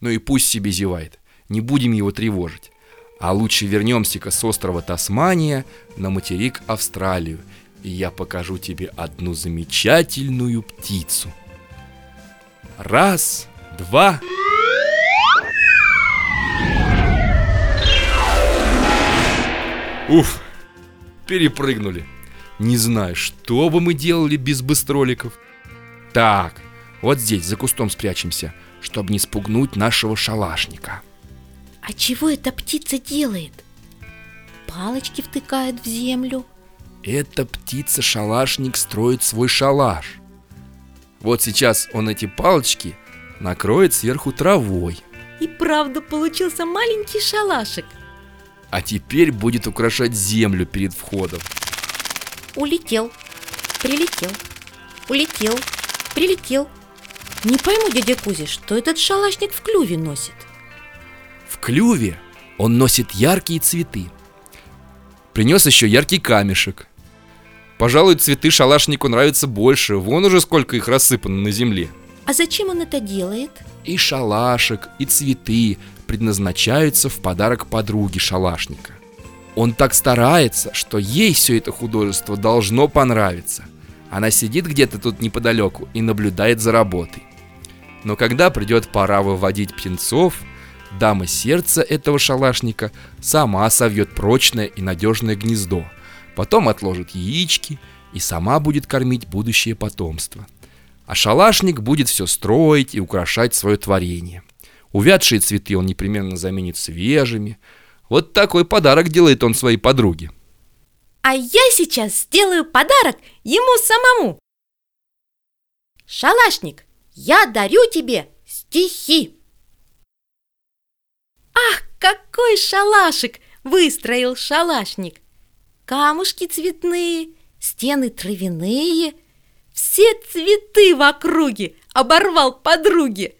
Ну и пусть себе зевает, не будем его тревожить. А лучше вернемся-ка с острова Тасмания на материк Австралию, и я покажу тебе одну замечательную птицу. Раз, два... Уф, перепрыгнули. Не знаю, что бы мы делали без быстроликов. Так, вот здесь за кустом спрячемся, чтобы не спугнуть нашего шалашника. А чего эта птица делает? Палочки втыкает в землю. Эта птица-шалашник строит свой шалаш. Вот сейчас он эти палочки накроет сверху травой. И правда получился маленький шалашик. А теперь будет украшать землю перед входом. Улетел, прилетел, улетел, прилетел. Не пойму, дядя Кузя, что этот шалашник в клюве носит. В клюве он носит яркие цветы. Принес еще яркий камешек. Пожалуй, цветы шалашнику нравятся больше. Вон уже сколько их рассыпано на земле. А зачем он это делает? И шалашик, и цветы предназначаются в подарок подруге шалашника. Он так старается, что ей все это художество должно понравиться. Она сидит где-то тут неподалеку и наблюдает за работой. Но когда придет пора выводить птенцов, дама сердца этого шалашника сама совьет прочное и надежное гнездо, потом отложит яички и сама будет кормить будущее потомство. А шалашник будет все строить и украшать свое творение. Увядшие цветы он непременно заменит свежими. Вот такой подарок делает он своей подруге. А я сейчас сделаю подарок ему самому. Шалашник, я дарю тебе стихи. Ах, какой шалашик выстроил шалашник! Камушки цветные, стены травяные, все цветы в округе оборвал подруги.